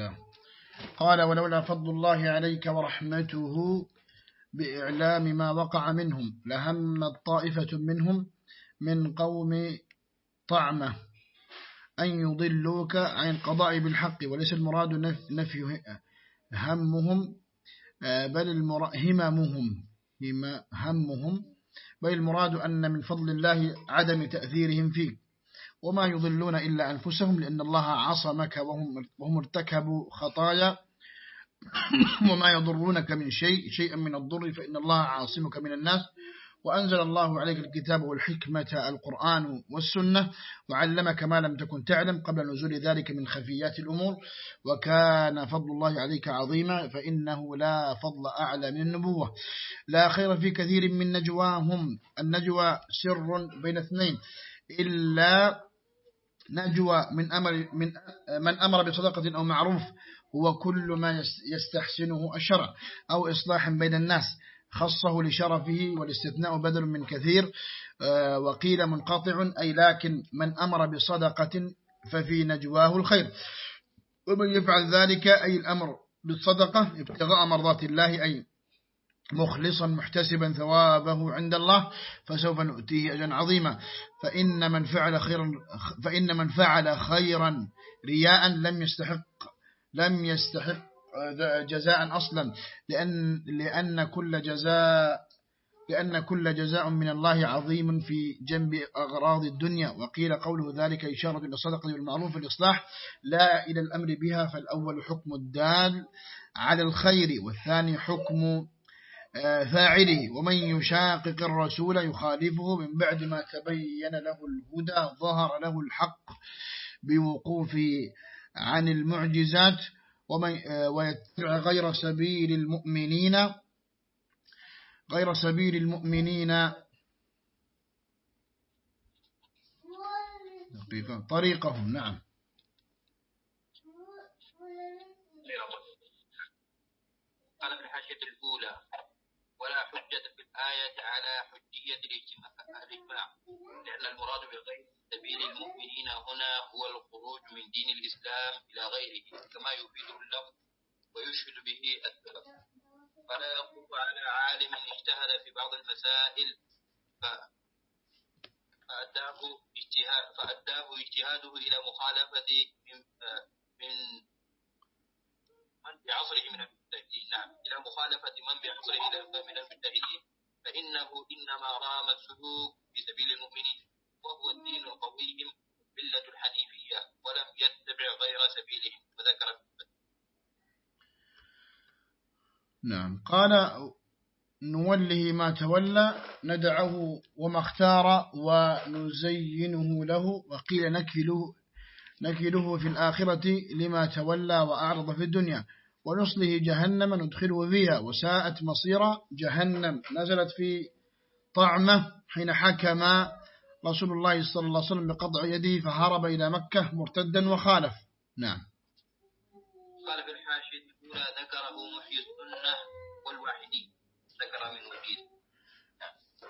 الله. قال ولولا فضل الله عليك ورحمته بإعلام ما وقع منهم لهم طائفة منهم من قوم طعمة أن يضلوك عن القضاء بالحق وليس المراد نفي همهم بل هممهم همهم بل المراد أن من فضل الله عدم تأثيرهم فيك. وما يضلون إلا أنفسهم لأن الله عصمك وهم, وهم ارتكبوا خطايا. وما يضرونك من شيء شيئا من الضر فإن الله عاصمك من الناس. وأنزل الله عليك الكتاب والحكمة القرآن والسنة وعلمك ما لم تكن تعلم قبل نزول ذلك من خفيات الأمور. وكان فضل الله عليك عظيما فإنه لا فضل أعلى من النبوة. لا خير في كثير من نجواهم. النجوى سر بين اثنين إلا نجوى من أمر من من أمر بصدقة أو معروف هو كل ما يستحسنه الشرع أو إصلاح بين الناس خصه لشرفه والاستثناء بدل من كثير آه، وقيل منقطع أي لكن من أمر بصدقة ففي نجواه الخير. ومن يفعل ذلك أي الأمر بالصدقة ابتغاء مرضات الله أي مخلصا محتسبا ثوابه عند الله فسوف نؤتيه أجا عظيما. فإن من فعل خيرا فإن من فعل خيرا رياء لم يستحق لم يستحق جزاء أصلا لأن, لأن كل جزاء لأن كل جزاء من الله عظيم في جنب أغراض الدنيا. وقيل قوله ذلك إشارة إلى الصدقة والمعروف الإصلاح لا إلى الأمر بها فالأول حكم الدال على الخير والثاني حكم فاعله. ومن يشاقق الرسول يخالفه من بعد ما تبين له الهدى ظهر له الحق بوقوف عن المعجزات. ومن آه، ويتبع غير سبيل المؤمنين غير سبيل المؤمنين. طريقهم نعم قال في الحاشية الأولى ولا حجة في الآية على حجية الإجماع. لأن المراد بغير سبيل المؤمنين هنا هو الخروج من دين الإسلام إلى غيره كما يفيده اللفظ ويشهد به السلف. فلا يخف على عالم اجتهد في بعض المسائل فأداه اجتهاد فأداه اجتهاده إلى مخالفة من من من في عصره من المجتهدين. نعم إلى مخالفة من بعصره من المجتهدين. فإنه إنما رام السلوك في سبيل المؤمنين وهو الدين القويم ملة الحنيفية ولم يتبع غير سبيلهم وذكر نعم. قال نوله ما تولى ندعه وما اختار ونزينه له وقيل نكله نكله في الآخرة لما تولى وأعرض في الدنيا. ونصله جهنم ندخله فيها وساءت مصيرا جهنم. نزلت في طعمه حين حكم رسول الله صلى الله عليه وسلم بقطع يده فهرب إلى مكة مرتدا وخالف. نعم. قال في الحاشية الأولى ذكره محي السنة والواحدي ذكر من وجيد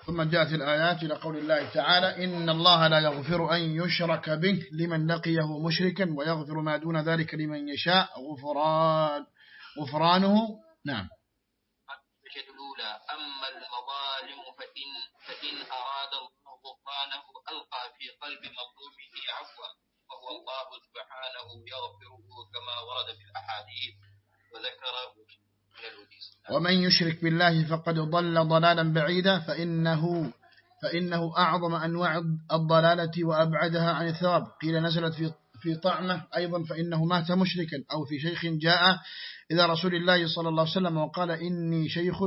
ثم جاءت الآيات إلى قول الله تعالى إن الله لا يغفر أن يشرك به لمن لقيه مشركا ويغفر ما دون ذلك لمن يشاء غفران. غفرانه نعم. الأولى أما المظالم فإن, فإن أراد الله غفرانه ألقى في قلب مظلومه عفوا وهو الله سبحانه يغفره كما ورد في الأحاديث وذكر ومن يشرك بالله فقد ضل ضلالا بعيدا فإنه فإنه أعظم أنواع الضلالة وأبعدها عن الثواب. قيل نزلت في في طعمه أيضا فإنه مات مشركا أو في شيخ جاء إلى رسول الله صلى الله عليه وسلم وقال إني شيخ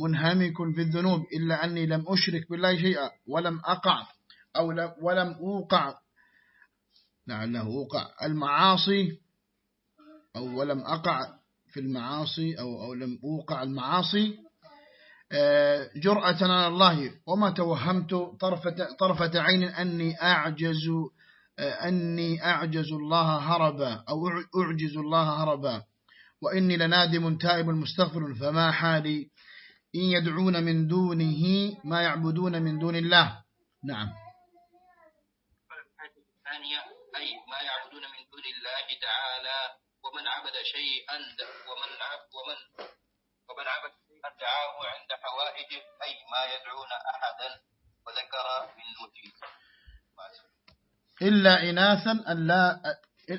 منهمك في الذنوب إلا أني لم أشرك بالله شيئا ولم أقع أو ولم أوقع. لعله أوقع. المعاصي أو ولم أقع في المعاصي أو, أو لم أوقع المعاصي آه، جرأة على الله. وما توهمت طرفة, طرفة عين أني أعجز أني أعجز الله هربا أو أعجز الله هربا. وإني لنادم تائب مستغفر فما حالي إن يدعون من دونه ما يعبدون من دون الله. نعم. الثانية أي ما يعبدون من دون الله تعالى ومن عبد شيئا ومن ومن ومن عبد شيئا دعاه عند حوائجه أي ما يدعون أحدا وذكر من وجهه إلا إناثا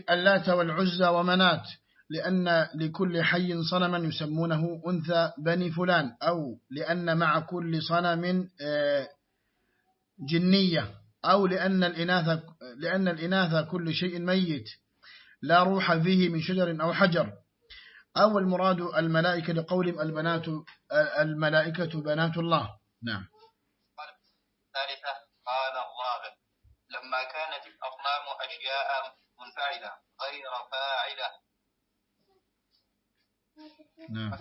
اللات والعزى ومنات لأن لكل حي صنما يسمونه أنثى بني فلان أو لأن مع كل صنم آه، جنية أو لأن الإناث, لأن الإناث كل شيء ميت لا روح فيه من شجر أو حجر. أو المراد الملائكة لقولهم البنات الملائكة بنات الله. نعم ثالثة قال الراغب لما كانت الأصنام أشياء منفعلة غير فاعلة نعم.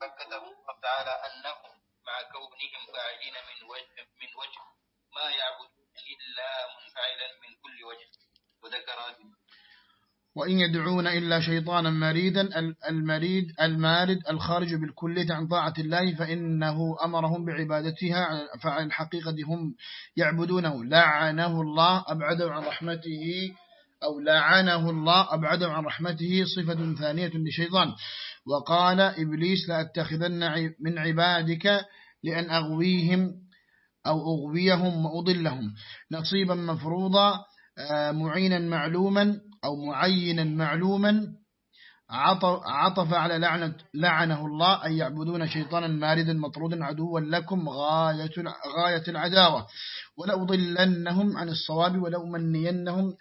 فكتب الله تعالى أنهم مع كونهم فاعلين من وجه من وجه ما يعبدون إلا من كل وجه وذكر وإن يدعون إلا شيطانا مريدا المريد المارد الخارج بالكلية عن طاعة الله فإنه أمرهم بعبادتها فعلى الحقيقة هم يعبدونه. لعنه الله أبعده عن رحمته أو لعنه الله أبعده عن رحمته صفة ثانية لشيطان. وقال إبليس لأتخذن من عبادك لأن أغويهم أو أغويهم وأضلهم. نصيبا مفروضا آه، معينا معلوما أو معينا معلوما عطف على لعنة لعنه الله أن يعبدون شيطانا ماردا مطرودا عدوا لكم غاية, غاية العداوة. ولأضلنهم عن الصواب ولأمنينهم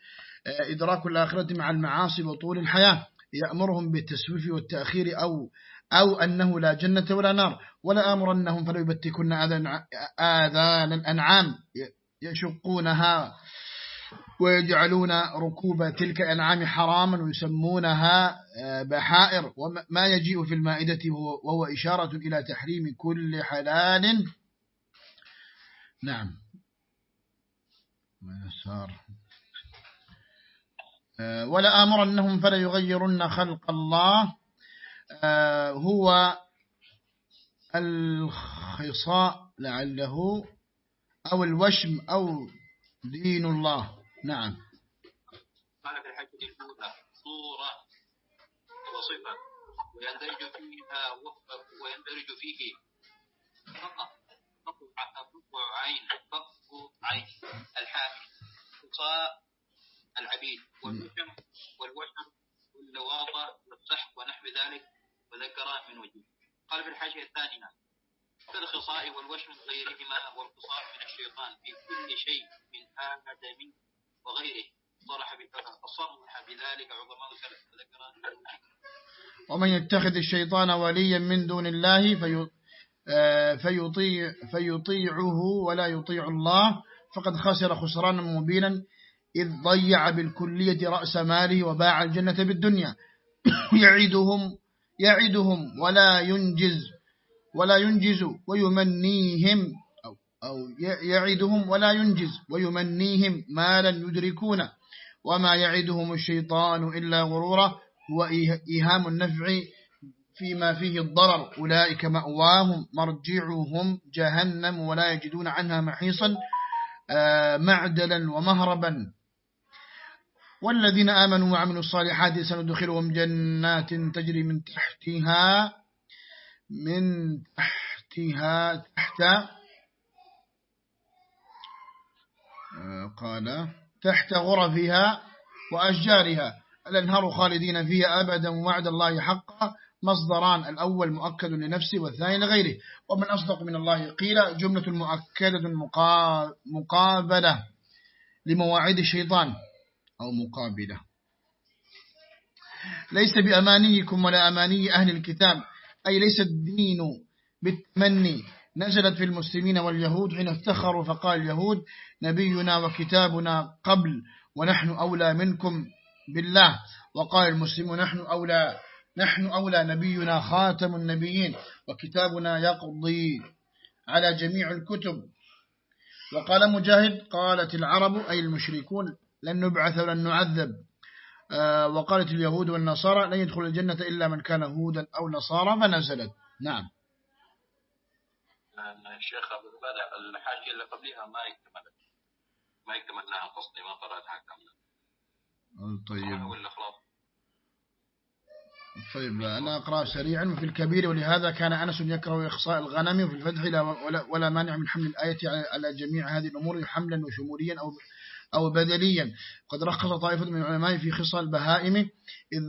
آه، إدراك الآخرة مع المعاصي وطول الحياة. يأمرهم بالتسويف والتأخير أو أو أنه لا جنة ولا نار. ولا أمرنهم فلو يبتكن آذان الأنعام. يشقونها ويجعلون ركوب تلك الأنعام حراما ويسمونها آه، بحائر. وما يجيء في المائدة وهو إشارة إلى تحريم كل حلال. نعم. ويسار آه، ولا آمرنهم فلا يغيرن خلق الله. آه، هو الخصاء لعله أو الوشم أو دين الله. نعم. قال في الحج الأولى صورة وصفة ويندرج فيها ويندرج فيه فقط فقع عين فقع عين الحامل خصاء العبيد والوشم والوشم واللواطة والسحق ونحو ذلك وذكر من وجهه. قال في الحاجة الثانية كالخصاء والوشم غيرهما والخصاء من الشيطان في كل شيء من آدم وغيره. صرح فصرح بذلك عظماء ومن يتخذ الشيطان وليا من دون الله في آه، فيطيع فيطيعه ولا يطيع الله. فقد خسر خسرانا مبينا إذ ضيع بالكلية رأس ماله وباع الجنة بالدنيا. يعدهم يعدهم ولا ينجز ولا ينجز ويمنيهم. أو, يعدهم ولا ينجز ويمنيهم ما لن يدركون. وما يعدهم الشيطان إلا غرورا. وإيهام النفع فيما فيه الضرر. أولئك مأواهم مرجعهم جهنم ولا يجدون عنها محيصا آه، معدلا ومهربا. والذين آمنوا وعملوا الصالحات سندخلهم جنات تجري من تحتها من تحتها تحت آه، قال تحت غرفها وأشجارها. الأنهار خالدين فيها أبدا وعد الله حقا مصدران الأول مؤكد لنفسه والثاني لغيره. ومن أصدق من الله قيل جملة مؤكدة مقابلة لمواعيد الشيطان أو مقابلة. ليس بأمانيكم ولا أماني أهل الكتاب أي ليس الدين بالتمني. نزلت في المسلمين واليهود حين افتخروا فقال اليهود نبينا وكتابنا قبل ونحن أولى منكم بالله. وقال المسلم نحن أولى نحن أولى نبينا خاتم النبيين وكتابنا يقضي على جميع الكتب. وقال مجاهد قالت العرب أي المشركون لن نبعث ولن نعذب. آه، وقالت اليهود والنصارى لن يدخل الجنة إلا من كان هودا أو نصارى فنزلت. نعم. الشيخ أبو عبادة الحاجة اللي قبلها ما يكتملت ما يكتملناها قصدي ما قرأتها كاملة طيب. ولا خلاص. طيب أنا أقرأ سريعا وفي الكبير ولهذا كان أنس يكره إخصاء الغنم وفي الفتح ولا, ولا مانع من حمل الآية على جميع هذه الأمور حملا وشموليا أو أو بدليا. قد رخص طائفة من العلماء في خصال البهائم إذ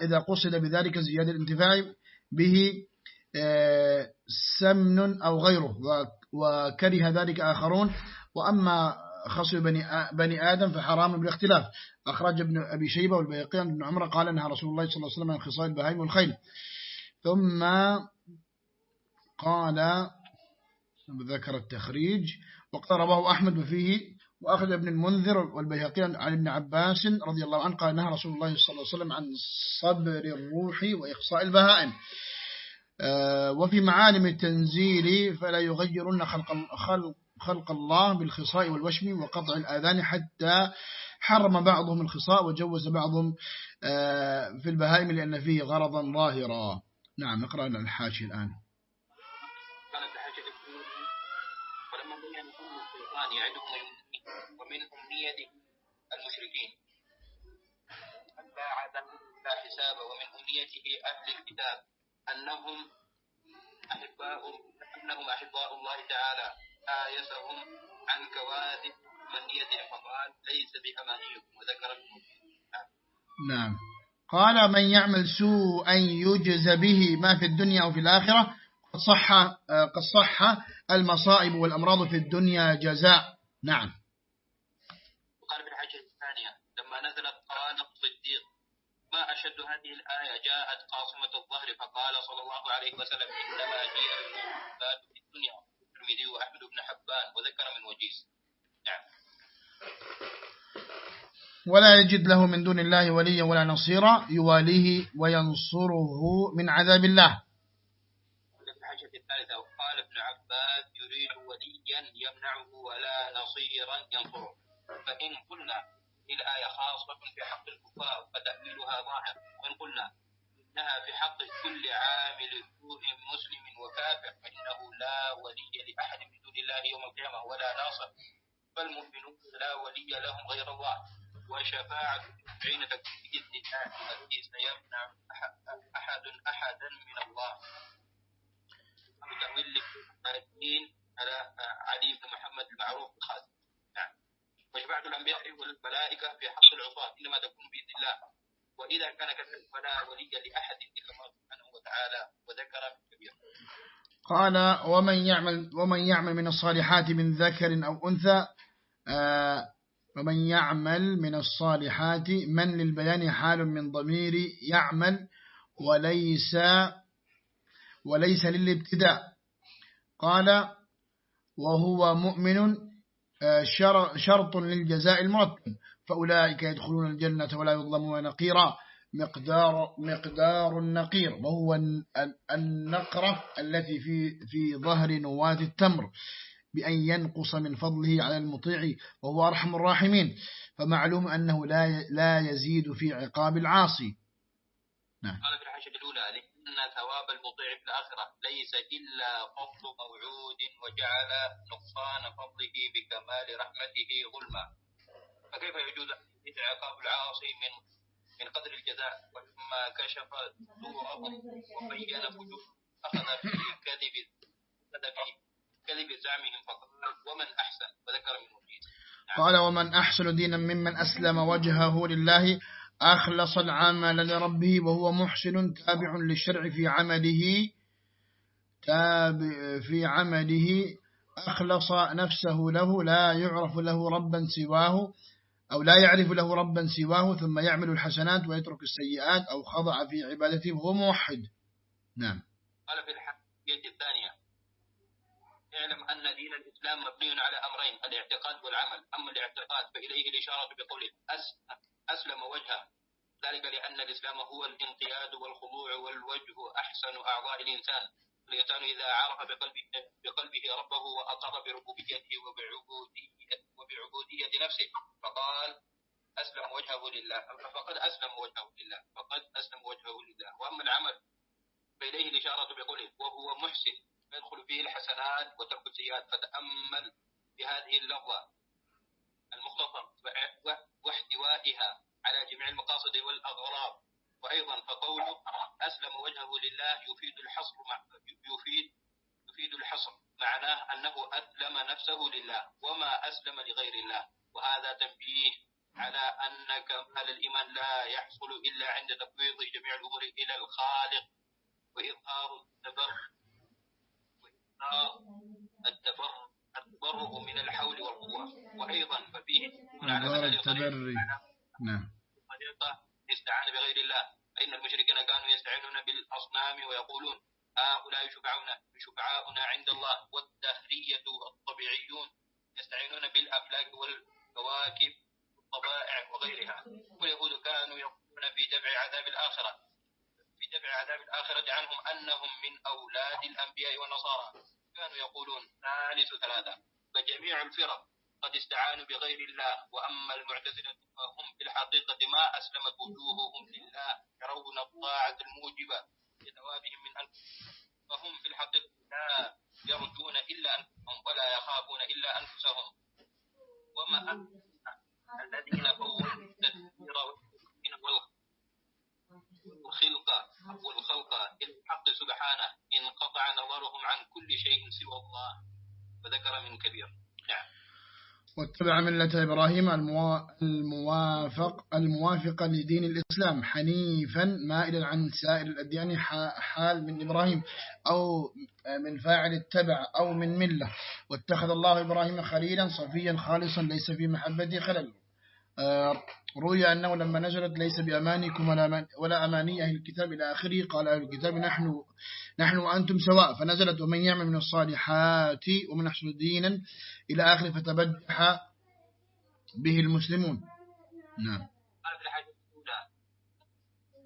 إذا قصد بذلك زيادة الانتفاع به سمن أو غيره وكره ذلك آخرون. وأما خصي بني بني آدم فحرام بالاختلاف. أخرج ابن أبي شيبة والبيقين ابن عمر قال أنها رسول الله صلى الله عليه وسلم من خصال البهائم والخيل. ثم قال ذكر التخريج رواه أحمد فيه وأخذ ابن المنذر والبيهقي عن ابن عباس رضي الله عنه قال نهى رسول الله صلى الله عليه وسلم عن صبر الروح وإخصاء البهائم. وفي معالم التنزيل فلا يغيرن خلق, خلق, خلق الله بالخصاء والوشم وقطع الآذان حتى حرم بعضهم الخصاء وجوز بعضهم آه، في البهائم لأن فيه غرضا ظاهرا. نعم نقرأ الحاشي الآن. ومن أمنية المشركين حتى عدم لا حساب ومن أمنيته أهل الكتاب. أنهم أحباء أنهم أحباء الله تعالى. آيسهم عن كواذب منية فقال ليس بأمانيكم وذكر نعم. قال من يعمل سوءا يجز به ما في الدنيا أو في الآخرة قد صح, قد صح المصائب والأمراض في الدنيا جزاء. نعم وقال في الحاجة الثانية لما نزلت قرآن الصديق أشد هذه الآية؟ جاءت قاصمة الظهر فقال صلى الله عليه وسلم إنما هي المصائب في الدنيا. الترمذي وأحمد بن حبان وذكر من وجيز. نعم. ولا يجد له من دون الله وليا ولا نصيرا يواليه وينصره من عذاب الله. الحاجة الثالثة وقال ابن عباس يريد وليا يمنعه ولا نصيرا ينصره. فإن قلنا الآية خاصة في حق الكفار فتأويلها ظاهر وإن قلنا إنها في حق كل عامل سوء مسلم وكافر فإنه لا ولي لأحد من دون الله يوم القيامة ولا ناصر. فالمؤمنون لا ولي لهم غير الله. وشفاعة حين تكون الدعاء الذي سيمنع أحد أحدا من الله. متأول الدين على علي بن محمد المعروف الخاتم وشفاعة الأنبياء والملائكة في حق العصاة إنما تكون بإذن الله. وإذا كان كذلك فلا ولي لأحد إلا الله سبحانه وتعالى وذكر في الكبير قال ومن يعمل ومن يعمل من الصالحات من ذكر أو أنثى آه، ومن يعمل من الصالحات من للبيان حال من ضمير يعمل وليس وليس للابتداء. قال وهو مؤمن شرط للجزاء المرتب فأولئك يدخلون الجنة ولا يظلمون نقيرا. مقدار مقدار النقير وهو النقرة التي في في ظهر نواة التمر بأن ينقص من فضله على المطيع وهو أرحم الراحمين. فمعلوم أنه لا لا يزيد في عقاب العاصي. نعم. قال في الحاجة الأولى لأن ثواب المطيع في الآخرة ليس إلا فضل موعود وجعل نقصان فضله بكمال رحمته ظلما. فكيف يجوز عقاب العاصي من من قدر الجزاء؟ ولما كشف صورهم وبين فجور أخذ في كذب كذب زعمهم فقال ومن أحسن؟ وذكر من وجيه قال ومن أحسن دينا ممن أسلم وجهه لله أخلص العمل لربه وهو محسن تابع للشرع في عمله تابع في عمله أخلص نفسه له لا يعرف له ربا سواه أو لا يعرف له ربا سواه ثم يعمل الحسنات ويترك السيئات أو خضع في عبادته وهو موحد. نعم. قال في الحقيقة الثانية اعلم أن دين الإسلام مبني على أمرين الاعتقاد والعمل. أما الاعتقاد فإليه الإشارة بقوله أسلم وجهه. ذلك لأن الإسلام هو الانقياد والخضوع والوجه أحسن أعضاء الإنسان. الإنسان إذا عرف بقلبه, بقلبه ربه وأقر بربوبيته وبعبودية, وبعبودية نفسه فقال أسلم وجهه لله. فقد أسلم وجهه لله. فقد أسلم وجهه لله. وأما العمل فإليه الإشارة بقوله وهو محسن. يدخل فيه الحسنات وترك السيئات. فتأمل بهذه اللفظة المختصر واحتوائها على جميع المقاصد والأغراض. وأيضا فقوله أسلم وجهه لله يفيد الحصر يفيد يفيد الحصر. معناه أنه أسلم نفسه لله وما أسلم لغير الله. وهذا تنبيه على أن كمال الإيمان لا يحصل إلا عند تفويض جميع الأمور إلى الخالق. وإظهار التبر وإظهار التبر التبرؤ من الحول والقوة. وأيضا ففيه على التبري. نعم. طريقة استعان بغير الله. فإن المشركين كانوا يستعينون بالأصنام ويقولون هؤلاء شفعاؤنا شفعاؤنا عند الله. والدهرية الطبيعيون يستعينون بالأفلاك والكواكب والطبائع وغيرها. واليهود كانوا يقولون في دفع عذاب الآخرة. في دفع عذاب الآخرة عنهم أنهم من أولاد الأنبياء والنصارى. كانوا يقولون ثالث ثلاثة. فجميع الفرق قد استعانوا بغير الله وأما المعتزلة فهم في الحقيقة ما أسلمت وجوههم لله يرون الطاعة الموجبة لثوابهم من أنفسهم. فهم في الحقيقة لا يرجون إلا أنفسهم ولا يخافون إلا أنفسهم. وما الذين فوضوا التدبير والخلق والخلق الحق سبحانه انقطع نظرهم عن كل شيء سوى الله. وذكر من كبير. نعم. واتبع ملة إبراهيم الموافق الموافقة لدين الإسلام حنيفا مائلا عن سائر الأديان حال من إبراهيم أو من فاعل التبع أو من ملة. واتخذ الله إبراهيم خليلا صفيا خالصا ليس في محبته خلل. روي أنه لما نزلت ليس بأمانكم ولا, ولا أماني أهل الكتاب إلى آخره قال أهل الكتاب نحن, نحن وأنتم سواء. فنزلت ومن يعمل من الصالحات ومن أحسن دينا إلى آخره فتبجح به المسلمون. نعم.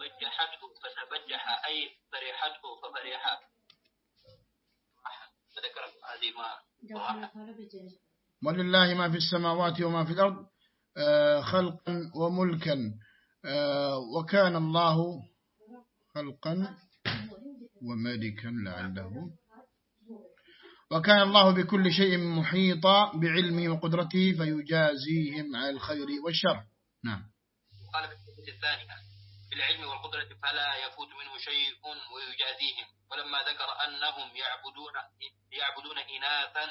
بجحته فتبجح أي فرحته ففرح فذكر هذه ما ولله ما في السماوات وما في الأرض. آه، خلقا وملكا. آه، وكان الله خلقا وملكا لعله. وكان الله بكل شيء محيطا بعلمه وقدرته فيجازيهم على الخير والشر. نعم. قال في الثانية بالعلم والقدرة فلا يفوت منه شيء ويجازيهم. ولما ذكر أنهم يعبدون يعبدون إناثا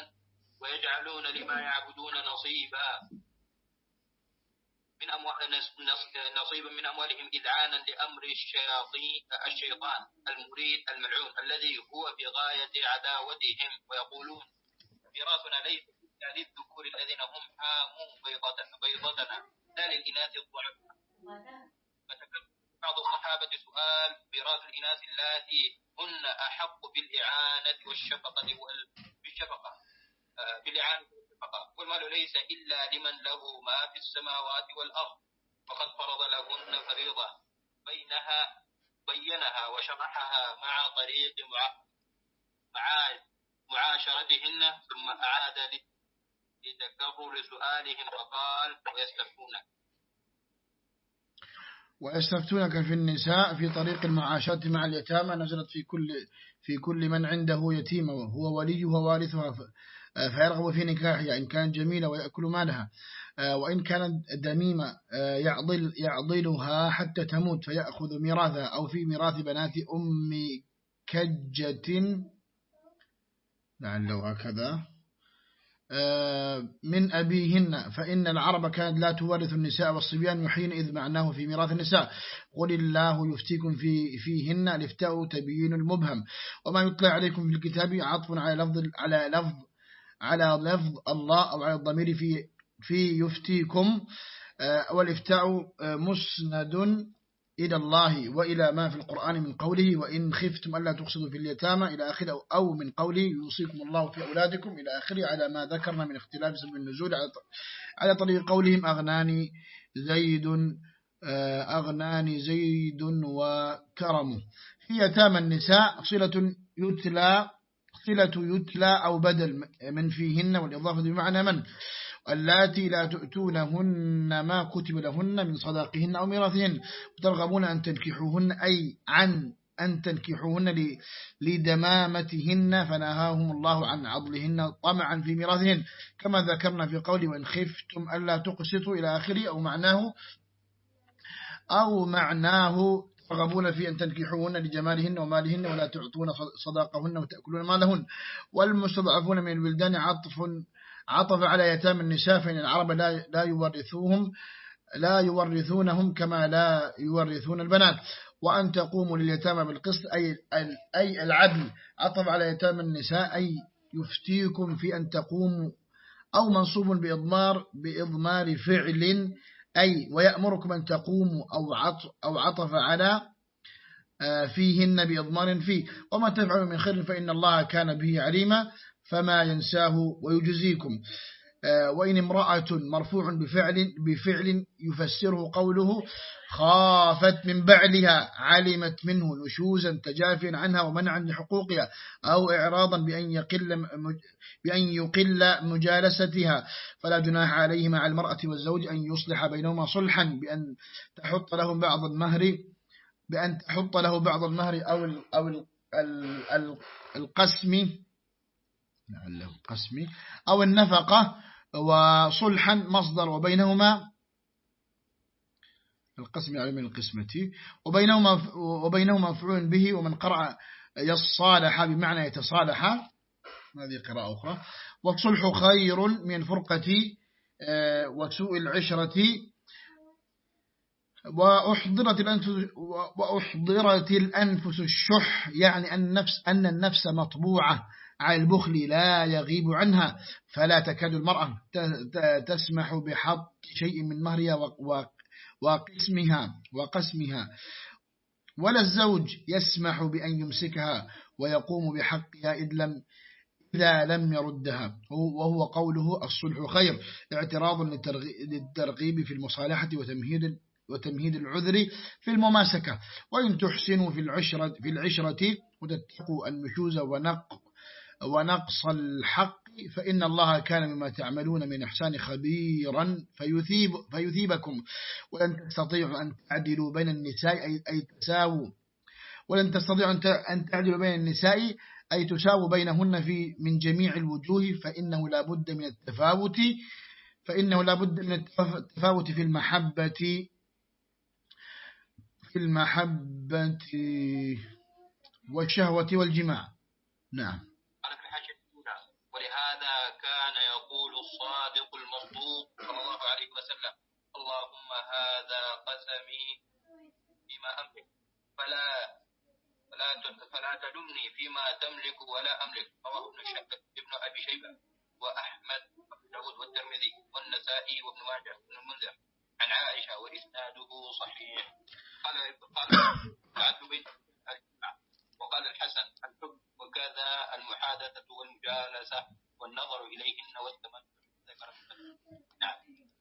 ويجعلون لما يعبدون نصيبا. من نصيبا من أموالهم إذعانا لأمر الشياطين الشيطان المريد الملعون الذي هو في غاية عداوتهم ويقولون ميراثنا ليس للذكور الذين هم حاموا بيضتنا. لا للإناث الضعفاء بعض الصحابة سؤال ميراث الإناث اللاتي هن أحق بالإعانة والشفقة والشفقة آه، بالإعانة. فقط والمال ليس إلا لمن له ما في السماوات والأرض فقد فرض لهن فريضة. بينها بينها وشرحها مع طريق مع معاشرتهن ثم أعاد لتكرر سؤالهم وقال ويستفتونك. ويستفتونك في النساء في طريق المعاشات مع اليتامى نزلت في كل في كل من عنده يتيمة وهو وليه ووارثها. آه، فيرغب في نكاحها إن كان جميلة ويأكل مالها. آه، وإن كانت دميمة آه، يعضل يعضلها حتى تموت فيأخذ ميراثها أو في ميراث بنات أم كجة. لعله هكذا. من أبيهن فإن العرب كانت لا تورث النساء والصبيان وحينئذ معناه في ميراث النساء. قل الله يفتيكم في فيهن لفتاء تبيين المبهم. وما يطلع عليكم في الكتاب عطف على لفظ على لفظ على لفظ الله أو على الضمير في في يفتيكم. آه، والإفتاء آه، مسند إلى الله وإلى ما في القرآن من قوله وإن خفتم ألا تقصدوا في اليتامى إلى آخره أو من قوله يوصيكم الله في أولادكم إلى آخره على ما ذكرنا من اختلاف سبب النزول على طريق قولهم أغناني زيد آه، أغناني زيد وكرمه في يتامى النساء صلة يتلى صلة يتلى أو بدل من فيهن والإضافة بمعنى من؟ اللاتي لا تؤتونهن ما كتب لهن من صداقهن أو ميراثهن. وترغبون أن تنكحوهن أي عن أن تنكحوهن لدمامتهن فنهاهم الله عن عضلهن طمعا في ميراثهن. كما ذكرنا في قولي وإن خفتم ألا تقسطوا إلى آخره أو معناه أو معناه ترغبون في أن تنكحوهن لجمالهن ومالهن ولا تعطون صداقهن وتأكلون مالهن. والمستضعفون من البلدان عطف عطف على يتام النساء فإن العرب لا لا يورثوهم لا يورثونهم كما لا يورثون البنات. وأن تقوموا لليتامى بالقسط أي أي العدل. عطف على يتام النساء أي يفتيكم في أن تقوموا. أو منصوب بإضمار بإضمار فعل أي ويأمركم أن تقوموا أو عطف, أو عطف على آه، فيهن بإضمار فيه. وما تفعلوا من خير فإن الله كان به عليما فما ينساه ويجزيكم. وإن امرأة مرفوع بفعل, بفعل يفسره قوله خافت من بعلها علمت منه نشوزا تجافيا عنها ومنعا لحقوقها أو إعراضا بأن يقل, بأن يقل مجالستها. فلا جناح عليه مع المرأة والزوج أن يصلح بينهما صلحا بأن تحط لهم بعض المهر بأن تحط له بعض المهر أو أو ال ال القسم لعله القسم أو النفقة وصلحا مصدر وبينهما القسم يعني من القسمة وبينهما وبينهما مفعول به ومن قرأ يصالح بمعنى يتصالح. هذه قراءة أخرى. والصلح خير من الفرقة آه، وسوء العشرة. وأحضرت الأنفس, وأحضرت الأنفس الشح يعني النفس أن النفس مطبوعة. على البخل لا يغيب عنها فلا تكاد المرأة تسمح بحط شيء من مهرها وقسمها وقسمها. ولا الزوج يسمح بأن يمسكها ويقوم بحقها إذ لم إذا لم يردها. وهو قوله الصلح خير اعتراض للترغيب في المصالحة وتمهيد وتمهيد العذر في المماسكة. وإن تحسنوا في العشرة, في العشرة وتتقوا النشوز ونق ونقص الحق فإن الله كان مما تعملون من إحسان خبيرا فيثيب فيثيبكم. ولن تستطيعوا أن تعدلوا بين النساء أي, أي تساووا. ولن تستطيعوا أن تعدلوا بين النساء أي تساووا بينهن في من جميع الوجوه فإنه لا بد من التفاوت. فإنه لا بد من التفاوت في المحبة. في المحبة والشهوة والجماع. نعم. هذا قسمي فيما أملك فلا فلا فلا تلمني فيما تملك ولا أملك. رواه ابن ابن أبي شيبة وأحمد داود والترمذي والنسائي وابن ماجه بن المنذر عن عائشة وإسناده صحيح. قال قال وقال الحسن الحب وكذا المحادثة والمجالسة والنظر إليهن نعم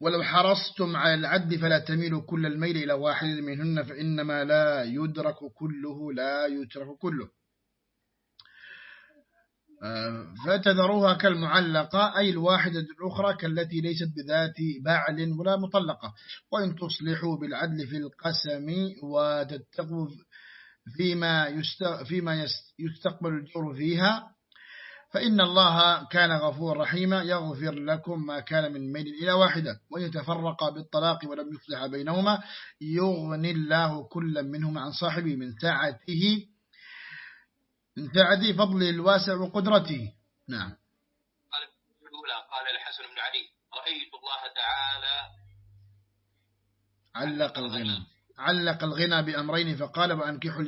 ولو حرصتم على العد فلا تميلوا كل الميل إلى واحد منهن فإنما لا يدرك كله لا يترك كله. آه، فتذروها كالمعلقة أي الواحدة الأخرى كالتي ليست بذات باعل ولا مطلقة. وإن تصلحوا بالعدل في القسم وتتقوا فيما, فيما يستقبل الجور فيها فإن الله كان غفور رحيما يغفر لكم ما كان من ميل إلى واحدة ويتفرق بالطلاق ولم يصلح بينهما يغني الله كل منهما عن صاحبه من ساعته من ساعته فضل الواسع وقدرته. نعم. قال الحسن بن علي رأيت الله تعالى علق الغنى. علق الغنى بأمرين فقال وأنكحوا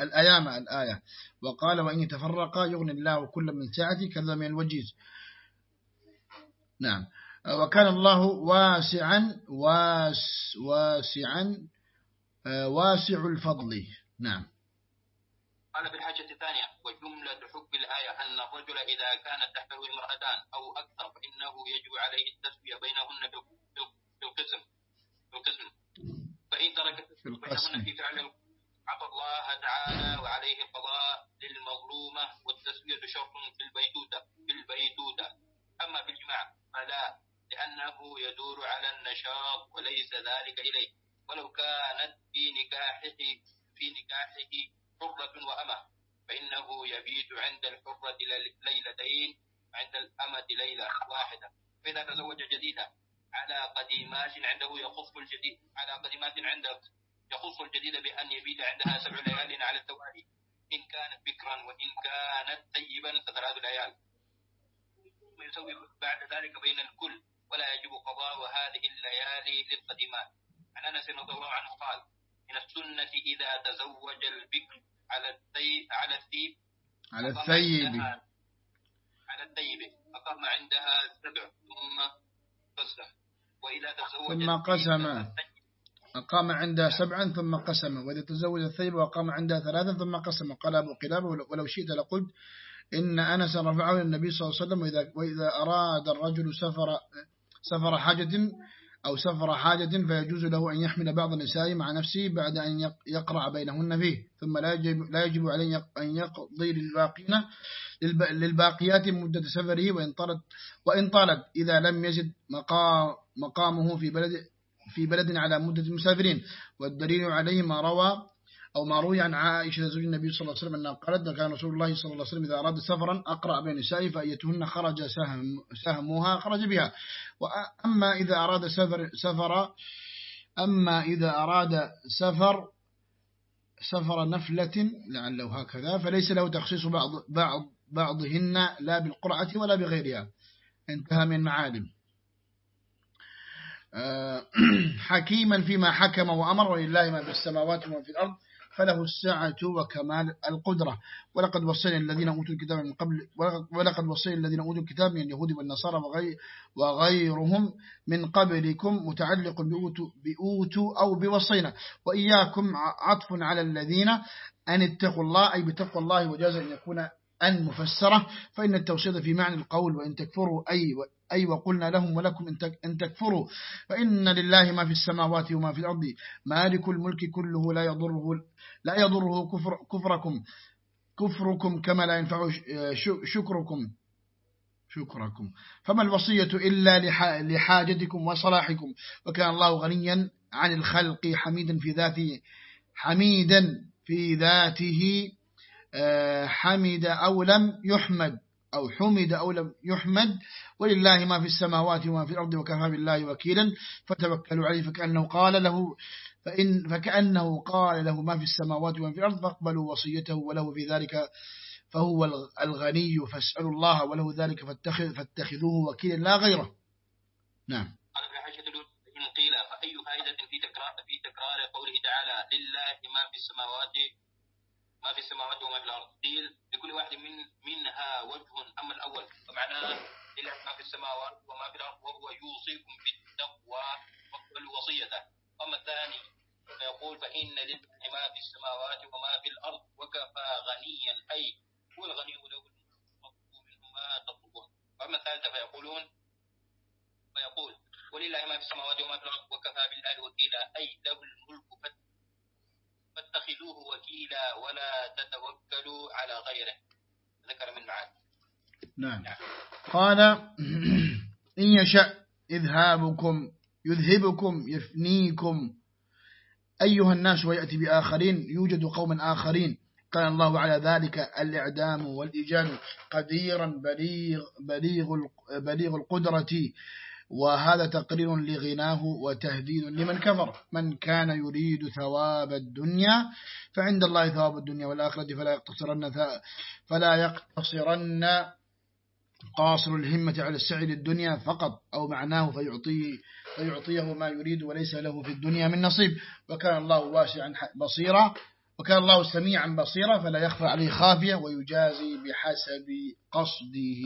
الأيام الآية. وقال وإن يتفرقا يغني الله كل من ساعته كذا من الوجيز نعم. وكان الله واسعا واس واسعا واسع الفضل. نعم. قال بالحاجة الثانية وجملة حب الآية أن الرجل إذا كانت تحته امرأتان أو أكثر فإنه يجب عليه التسوية بينهن في القسم في القسم. فإن ترك بينهن في فعل عفى الله تعالى وعليه القضاء للمظلومة والتسوية شرط في البيتوتة في البيتوتة. أما في الجماع فلا لأنه يدور على النشاط وليس ذلك إليه. ولو كانت في نكاحه في نكاحه حرة وأمة فإنه يبيت عند الحرة ليلتين عند الأمة ليلة واحدة. فإذا تزوج جديدة على قديمات عنده يخف الجديد على قديمات عندك يخص الجديد بأن يبيت عندها سبع ليال على التوالي. إن كانت بكرا وإن كانت طيبا فثلاث ليال ويسوي بعد ذلك بين الكل ولا يجب قضاء هذه الليالي للقديمات. عن أنس رضي الله عنه قال من السنة إذا تزوج البكر على الثيب على الثيب على الثيب. على الثيب أقام عندها سبع ثم قسم وإذا تزوج ثم قسم. أقام عندها سبعا ثم قسم. وإذا تزوج الثيب وأقام عندها ثلاثا ثم قسم. قال أبو قلابة ولو شئت لقلت إن أنس رفعه للنبي صلى الله عليه وسلم وإذا, وإذا أراد الرجل سفر سفر حاجة أو سفر حاجة فيجوز له أن يحمل بعض النساء مع نفسه بعد أن يقرع بينهن فيه. ثم لا يجب, عليه أن يقضي للباقين للباقيات مدة سفره وإن طالت, وإن طالت إذا لم مقام مقامه في بلد في بلد على مدة المسافرين والدليل عليه ما روى أو ما روي عن عائشة زوج النبي صلى الله عليه وسلم أنها قالت كان رسول الله صلى الله عليه وسلم إذا أراد سفرا أقرأ بين نسائه فأيتهن خرج سهم سهمها خرج بها. وأما إذا أراد سفر سفر أما إذا أراد سفر سفر نفلة لعله هكذا فليس له تخصيص بعض بعض بعضهن لا بالقرعة ولا بغيرها. انتهى من معالم. آه، حكيما فيما حكم وأمر ولله ما في السماوات وما في الأرض. فله السعة وكمال القدرة. ولقد وصينا الذين أوتوا الكتاب من قبل ولقد وصينا الذين أوتوا الكتاب من اليهود والنصارى وغيرهم من قبلكم متعلق بأوتوا أو بوصينا. وإياكم عطف على الذين أن اتقوا الله أي بتقوى الله وجاز أن يكون أن مفسرة. فإن التوسيط في معنى القول وإن تكفروا أي أي وقلنا لهم ولكم إن تكفروا فإن لله ما في السماوات وما في الأرض. مالك الملك كله لا يضره لا يضره كفر كفركم. كفركم كما لا ينفع شكركم. شكركم. فما الوصية إلا لحاجتكم وصلاحكم. وكان الله غنيا عن الخلق حميدا في ذاته حميدا في ذاته آه، حمد أو لم يحمد. أو حمد أو لم يحمد ولله ما في السماوات وما في الأرض وكفى بالله وكيلا فتوكلوا عليه فكأنه قال له فإن فكأنه قال له ما في السماوات وما في الأرض فاقبلوا وصيته وله في ذلك فهو الغني فاسألوا الله وله ذلك فاتخذ فاتخذوه وكيلا لا غيره. نعم. قال حاشة إن قيل فأي فائدة في تكرار في تكرار قوله تعالى لله ما في السماوات ما في السماوات وما في الأرض. قيل لكل واحد من منها وجه أما الأول. فمعناه لله ما في السماوات وما في الأرض وهو يوصيكم بالتقوى واقبلوا وصيته أما الثاني فيقول فإن لله ما في السماوات وما في الأرض وكفى غنيا. أي هو الغني له منه ما تطلبون. وأما الثالثة فيقولون فيقول ولله ما في السماوات وما في الأرض وكفى بالله وكيلا. أي له الملك فاتخذوه وكيلا ولا تتوكلوا على غيره. ذكر من معاد نعم. قال إن يشأ إذهابكم يذهبكم يفنيكم. أيها الناس ويأتي بآخرين يوجد قوما آخرين. قال الله على ذلك الإعدام والإجان قديرا بليغ, بليغ, بليغ القدرة. وهذا تقرير لغناه وتهديد لمن كفر. من كان يريد ثواب الدنيا فعند الله ثواب الدنيا والآخرة فلا يقتصرن فلا يقتصرن قاصر الهمة على السعي للدنيا فقط أو معناه فيعطيه, فيعطيه ما يريد وليس له في الدنيا من نصيب. وكان الله واسعا بصيرا. وكان الله سميعا بصيرا فلا يخفى عليه خافية ويجازي بحسب قصده.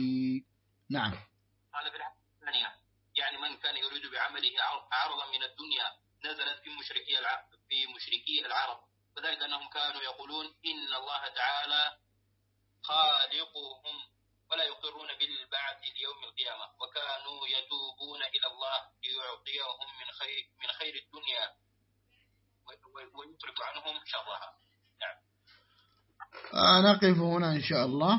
نعم هذا في الثانية يعني من كان يريد بعمله عرضا من الدنيا نزلت في مشركي في مشركي العرب. وذلك أنهم كانوا يقولون إن الله تعالى خالقهم ولا يقرون بالبعث ليوم القيامة. وكانوا يتوبون إلى الله ليعطيهم من خير من خير الدنيا. ويترك عنهم شرها. نعم. آه نقف هنا إن شاء الله.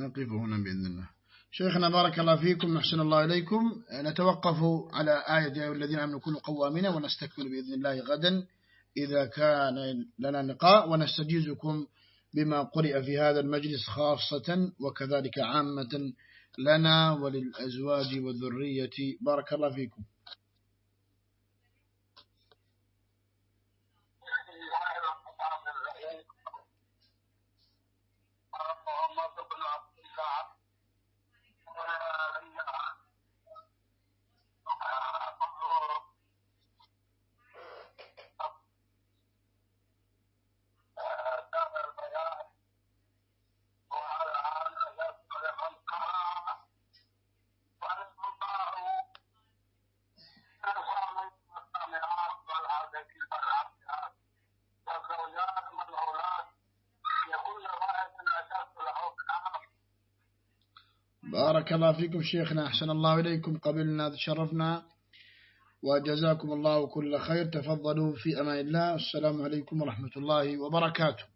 نقف هنا بإذن الله. شيخنا بارك الله فيكم نحسن الله إليكم. نتوقف على آية يا الذين أمنوا كل قوامنا ونستكمل بإذن الله غدا إذا كان لنا نقاء ونستجيزكم بما قرئ في هذا المجلس خاصة وكذلك عامة لنا وللأزواج والذرية. بارك الله فيكم. بارك الله فيكم شيخنا. أحسن الله إليكم. قبلنا تشرفنا وجزاكم الله كل خير. تفضلوا في أمان الله. السلام عليكم ورحمة الله وبركاته.